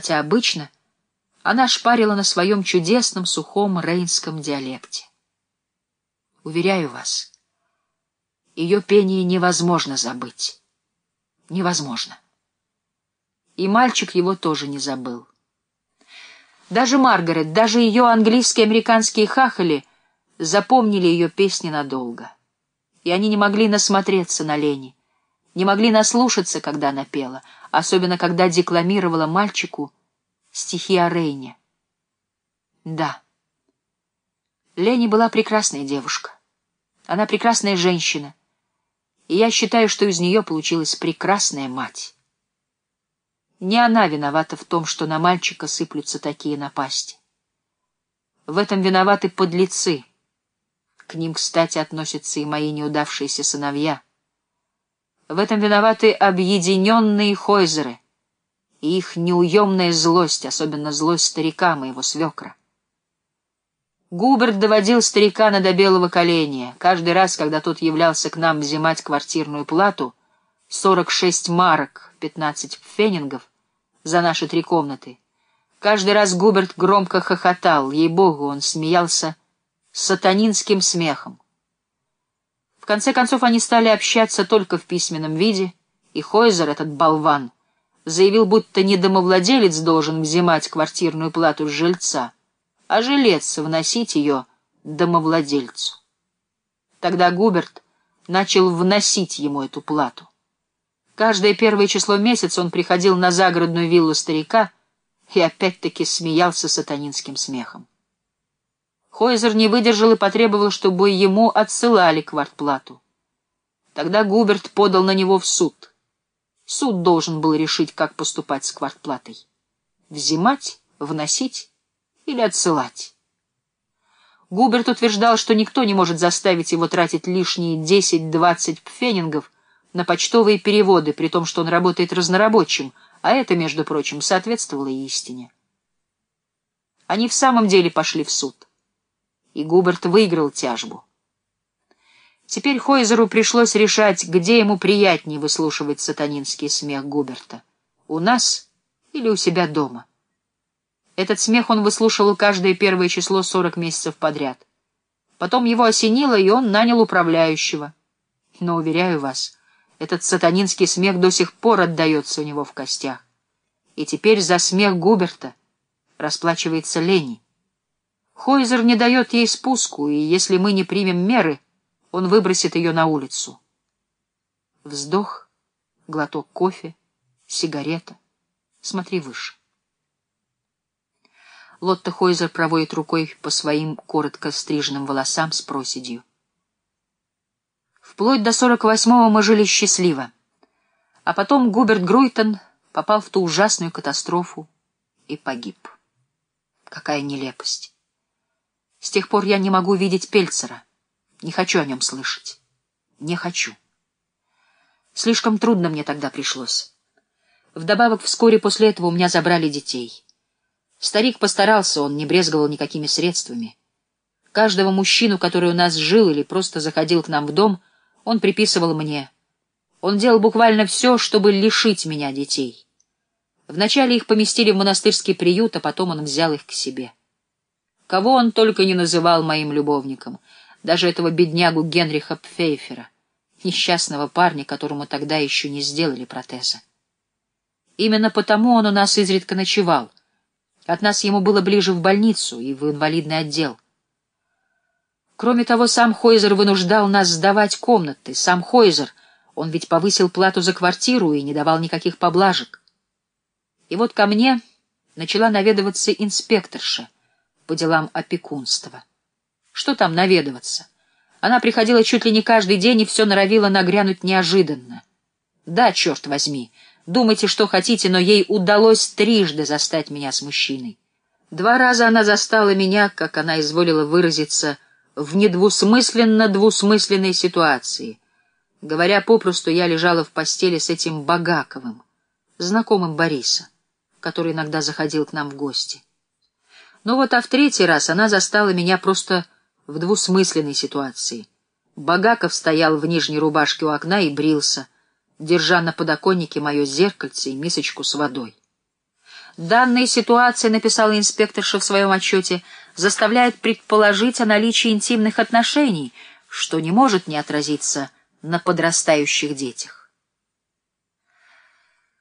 хотя обычно она шпарила на своем чудесном сухом рейнском диалекте. Уверяю вас, ее пение невозможно забыть. Невозможно. И мальчик его тоже не забыл. Даже Маргарет, даже ее английские американские хахали запомнили ее песни надолго. И они не могли насмотреться на Лени, не могли наслушаться, когда она пела, особенно когда декламировала мальчику стихи о Рейне. Да, Лени была прекрасная девушка. Она прекрасная женщина. И я считаю, что из нее получилась прекрасная мать. Не она виновата в том, что на мальчика сыплются такие напасти. В этом виноваты подлецы. К ним, кстати, относятся и мои неудавшиеся сыновья. В этом виноваты объединенные Хойзеры и их неуемная злость, особенно злость старика, моего свекра. Губерт доводил старика до белого коленя. Каждый раз, когда тот являлся к нам взимать квартирную плату, 46 марок, 15 фенингов, за наши три комнаты. Каждый раз Губерт громко хохотал, ей-богу, он смеялся сатанинским смехом. Конце концов они стали общаться только в письменном виде, и Хойзер, этот болван, заявил, будто не домовладелец должен взимать квартирную плату с жильца, а жилец вносить ее домовладельцу. Тогда Губерт начал вносить ему эту плату. Каждое первое число месяца он приходил на загородную виллу старика и опять-таки смеялся сатанинским смехом. Хойзер не выдержал и потребовал, чтобы ему отсылали квартплату. Тогда Губерт подал на него в суд. Суд должен был решить, как поступать с квартплатой. Взимать, вносить или отсылать. Губерт утверждал, что никто не может заставить его тратить лишние 10-20 пфенингов на почтовые переводы, при том, что он работает разнорабочим, а это, между прочим, соответствовало истине. Они в самом деле пошли в суд, и Губерт выиграл тяжбу. Теперь Хойзеру пришлось решать, где ему приятнее выслушивать сатанинский смех Губерта — у нас или у себя дома. Этот смех он выслушивал каждое первое число сорок месяцев подряд. Потом его осенило, и он нанял управляющего. Но, уверяю вас, — этот сатанинский смех до сих пор отдается у него в костях. И теперь за смех Губерта расплачивается Лени. Хойзер не дает ей спуску, и если мы не примем меры, он выбросит ее на улицу. Вздох, глоток кофе, сигарета. Смотри выше. Лотта Хойзер проводит рукой по своим коротко стриженным волосам с проседью. Вплоть до сорок восьмого мы жили счастливо. А потом Губерт Груйтон попал в ту ужасную катастрофу и погиб. Какая нелепость. С тех пор я не могу видеть Пельцера. Не хочу о нем слышать. Не хочу. Слишком трудно мне тогда пришлось. Вдобавок, вскоре после этого у меня забрали детей. Старик постарался, он не брезговал никакими средствами. Каждого мужчину, который у нас жил или просто заходил к нам в дом — он приписывал мне. Он делал буквально все, чтобы лишить меня детей. Вначале их поместили в монастырский приют, а потом он взял их к себе. Кого он только не называл моим любовником, даже этого беднягу Генриха Пфейфера, несчастного парня, которому тогда еще не сделали протеза. Именно потому он у нас изредка ночевал. От нас ему было ближе в больницу и в инвалидный отдел. Кроме того, сам Хойзер вынуждал нас сдавать комнаты. Сам Хойзер, он ведь повысил плату за квартиру и не давал никаких поблажек. И вот ко мне начала наведываться инспекторша по делам опекунства. Что там наведываться? Она приходила чуть ли не каждый день и все норовила нагрянуть неожиданно. Да, черт возьми, думайте, что хотите, но ей удалось трижды застать меня с мужчиной. Два раза она застала меня, как она изволила выразиться, — в недвусмысленно-двусмысленной ситуации. Говоря попросту, я лежала в постели с этим Багаковым, знакомым Бориса, который иногда заходил к нам в гости. Но вот а в третий раз она застала меня просто в двусмысленной ситуации. Багаков стоял в нижней рубашке у окна и брился, держа на подоконнике мое зеркальце и мисочку с водой. Данная ситуация, написала инспекторша в своем отчете, заставляет предположить о наличии интимных отношений, что не может не отразиться на подрастающих детях.